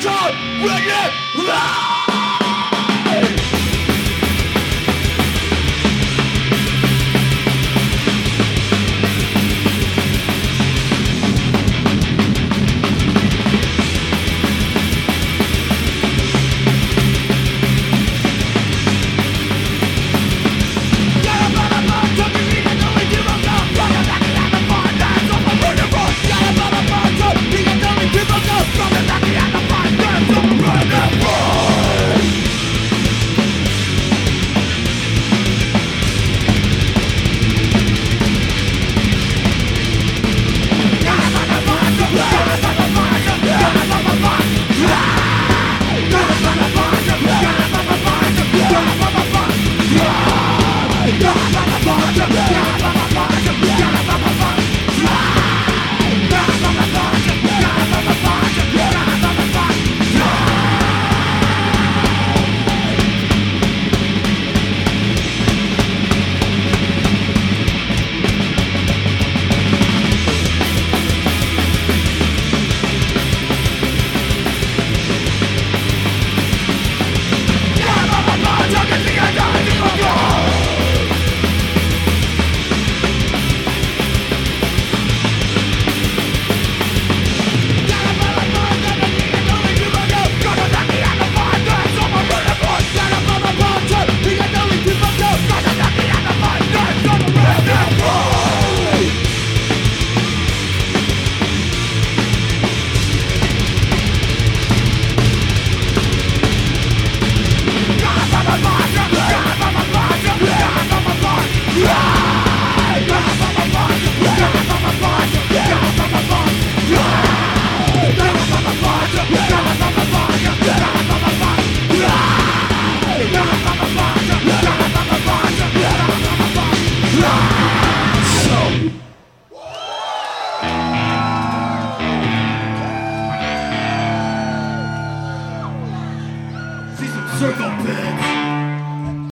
start ringing loud. Circle pits.